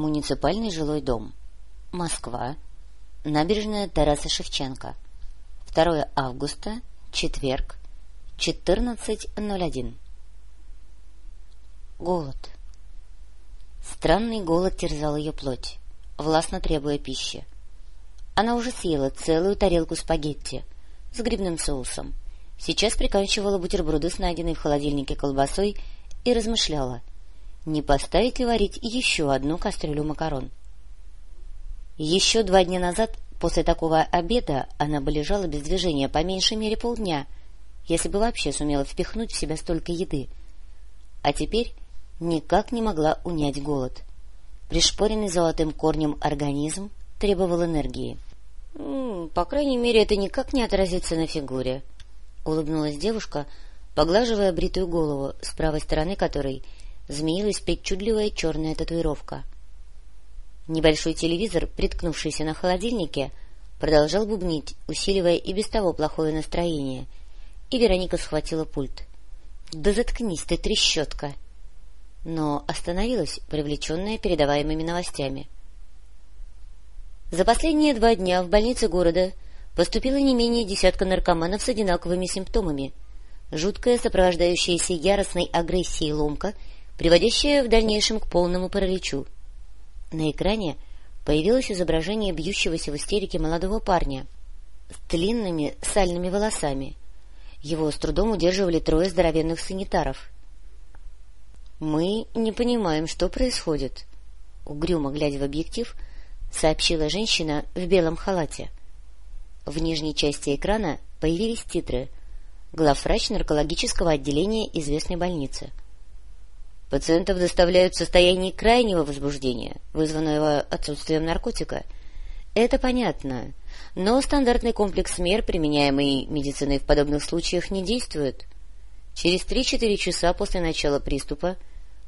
Муниципальный жилой дом. Москва. Набережная Тараса Шевченко. 2 августа. Четверг. 14.01. Голод. Странный голод терзал ее плоть, властно требуя пищи. Она уже съела целую тарелку спагетти с грибным соусом. Сейчас приканчивала бутерброды с найденной в холодильнике колбасой и размышляла, не поставить ли варить еще одну кастрюлю макарон. Еще два дня назад, после такого обеда, она бы лежала без движения по меньшей мере полдня, если бы вообще сумела впихнуть в себя столько еды. А теперь никак не могла унять голод. Пришпоренный золотым корнем организм требовал энергии. — По крайней мере, это никак не отразится на фигуре, — улыбнулась девушка, поглаживая бритую голову, с правой стороны которой змеилась причудливая черная татуировка. Небольшой телевизор, приткнувшийся на холодильнике, продолжал бубнить, усиливая и без того плохое настроение, и Вероника схватила пульт. — Да заткнись ты, трещотка! Но остановилась, привлеченная передаваемыми новостями. За последние два дня в больнице города поступило не менее десятка наркоманов с одинаковыми симптомами. Жуткая, сопровождающаяся яростной агрессией ломка — приводящее в дальнейшем к полному параличу. На экране появилось изображение бьющегося в истерике молодого парня с длинными сальными волосами. Его с трудом удерживали трое здоровенных санитаров. — Мы не понимаем, что происходит, — угрюмо глядя в объектив, сообщила женщина в белом халате. В нижней части экрана появились титры «Главврач наркологического отделения известной больницы». Пациентов доставляют в состоянии крайнего возбуждения, вызванного отсутствием наркотика. Это понятно, но стандартный комплекс мер, применяемый медициной в подобных случаях, не действует. Через 3-4 часа после начала приступа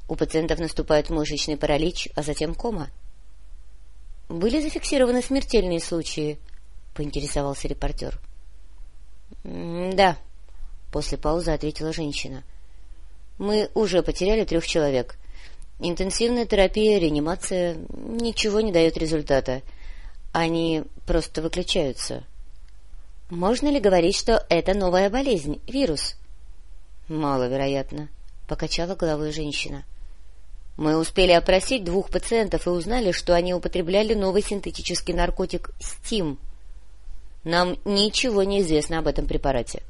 у пациентов наступает мышечный паралич, а затем кома. — Были зафиксированы смертельные случаи? — поинтересовался репортер. — Да, — после паузы ответила женщина. Мы уже потеряли трех человек. Интенсивная терапия, реанимация — ничего не дает результата. Они просто выключаются. Можно ли говорить, что это новая болезнь, вирус? Маловероятно, — покачала головой женщина. Мы успели опросить двух пациентов и узнали, что они употребляли новый синтетический наркотик «Стим». Нам ничего не известно об этом препарате,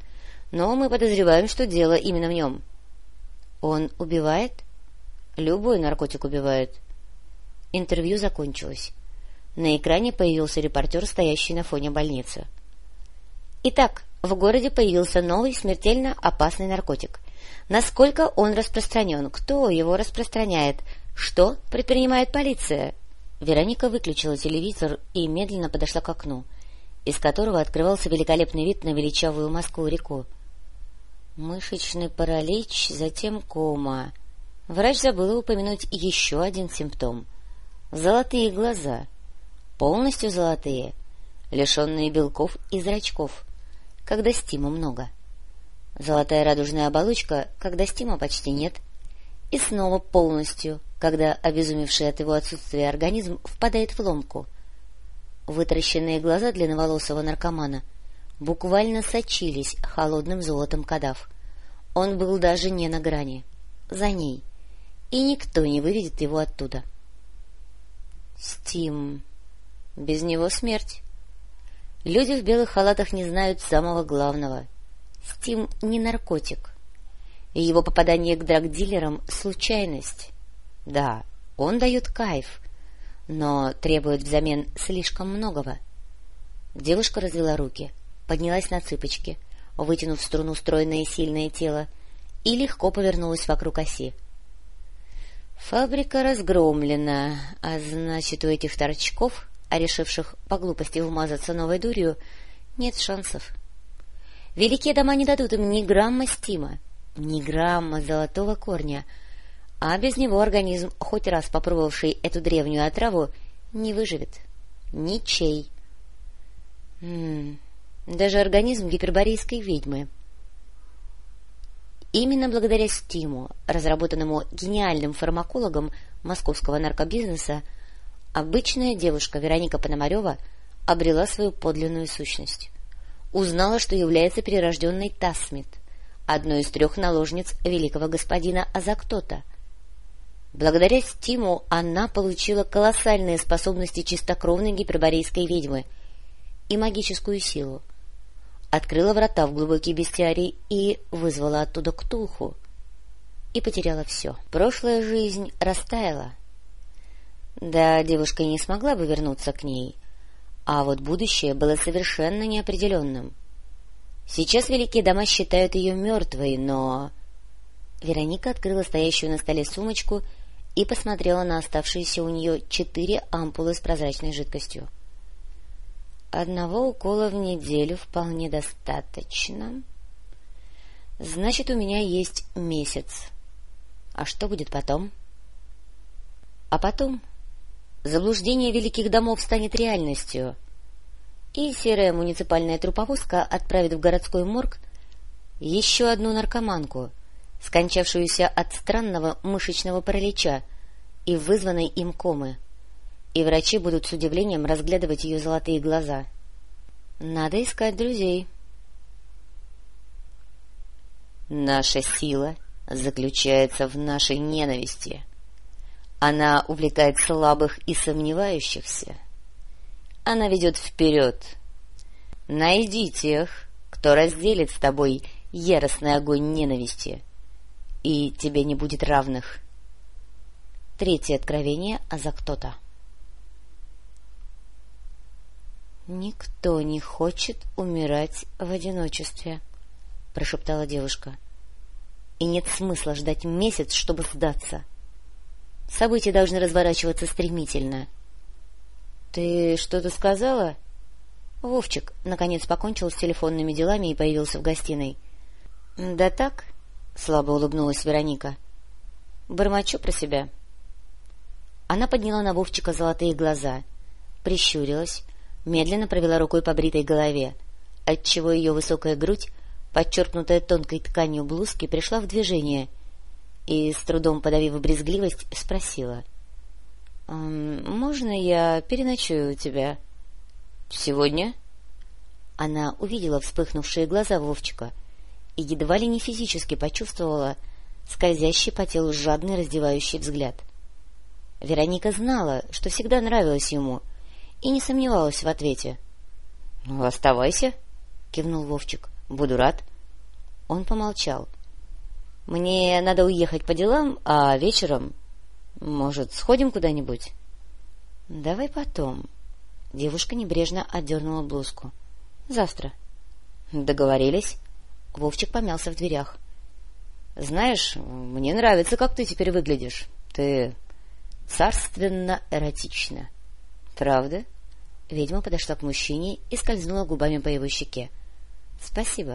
но мы подозреваем, что дело именно в нем. Он убивает? Любой наркотик убивает. Интервью закончилось. На экране появился репортер, стоящий на фоне больницы. Итак, в городе появился новый смертельно опасный наркотик. Насколько он распространен? Кто его распространяет? Что предпринимает полиция? Вероника выключила телевизор и медленно подошла к окну, из которого открывался великолепный вид на величавую Москву-реку. Мышечный паралич, затем кома. Врач забыл упомянуть еще один симптом. Золотые глаза. Полностью золотые, лишенные белков и зрачков, когда стима много. Золотая радужная оболочка, когда стима почти нет. И снова полностью, когда обезумевший от его отсутствия организм впадает в ломку. Вытаращенные глаза длинноволосого наркомана — буквально сочились холодным золотом кадав. Он был даже не на грани, за ней, и никто не выведет его оттуда. Стим. Без него смерть. Люди в белых халатах не знают самого главного. Стим не наркотик. И его попадание к драгдилерам — случайность. Да, он дает кайф, но требует взамен слишком многого. Девушка развела руки — поднялась на цыпочки, вытянув в струну стройное и сильное тело, и легко повернулась вокруг оси. Фабрика разгромлена, а значит, у этих торчков, а решивших по глупости вмазаться новой дурью, нет шансов. Великие дома не дадут им ни грамма стима, ни грамма золотого корня, а без него организм, хоть раз попробовавший эту древнюю отраву, не выживет. Ничей. М даже организм гиперборейской ведьмы. Именно благодаря стиму, разработанному гениальным фармакологом московского наркобизнеса, Обычная девушка Вероника Пономарева обрела свою подлинную сущность. Узнала, что является перерожденной Тасмит, одной из трех наложниц великого господина Азактота. Благодаря Стиму она получила колоссальные способности чистокровной гиперборейской ведьмы и магическую силу. Открыла врата в глубокий бестиарий и вызвала оттуда Ктулху. И потеряла все. Прошлая жизнь растаяла. Да, девушка не смогла бы вернуться к ней, а вот будущее было совершенно неопределенным. Сейчас великие дома считают ее мертвой, но... Вероника открыла стоящую на столе сумочку и посмотрела на оставшиеся у нее четыре ампулы с прозрачной жидкостью. Одного укола в неделю вполне достаточно. Значит, у меня есть месяц. А что будет потом? А потом заблуждение великих домов станет реальностью, и серая муниципальная труповозка отправит в городской морг еще одну наркоманку, скончавшуюся от странного мышечного паралича и вызванной им комы, и врачи будут с удивлением разглядывать ее золотые глаза. Надо искать друзей. Наша сила заключается в нашей ненависти, она увлекает слабых и сомневающихся. Она ведет вперед. Найди тех, кто разделит с тобой яростный огонь ненависти, и тебе не будет равных. Третье откровение а за кто-то. «Никто не хочет умирать в одиночестве», — прошептала девушка. «И нет смысла ждать месяц, чтобы сдаться. События должны разворачиваться стремительно. — Ты что-то сказала? Вовчик, наконец, покончил с телефонными делами и появился в гостиной. — Да так, — слабо улыбнулась Вероника. — Бормочу про себя. Она подняла на Вовчика золотые глаза, прищурилась, медленно провела рукой по бритой голове, отчего ее высокая грудь, подчеркнутая тонкой тканью блузки, пришла в движение — и, с трудом подавив брезгливость, спросила. — Можно я переночую у тебя? — Сегодня? Она увидела вспыхнувшие глаза Вовчика и едва ли не физически почувствовала скользящий по телу жадный раздевающий взгляд. Вероника знала, что всегда нравилась ему, и не сомневалась в ответе. — Ну, оставайся, — кивнул Вовчик. — Буду рад. Он помолчал. — мне надо уехать по делам, а вечером... Может, сходим куда-нибудь? — Давай потом. Девушка небрежно отдернула блузку. — Завтра. — Договорились. Вовчик помялся в дверях. — Знаешь, мне нравится, как ты теперь выглядишь. Ты царственно-эротична. — Правда? Ведьма подошла к мужчине и скользнула губами по его щеке. — Спасибо.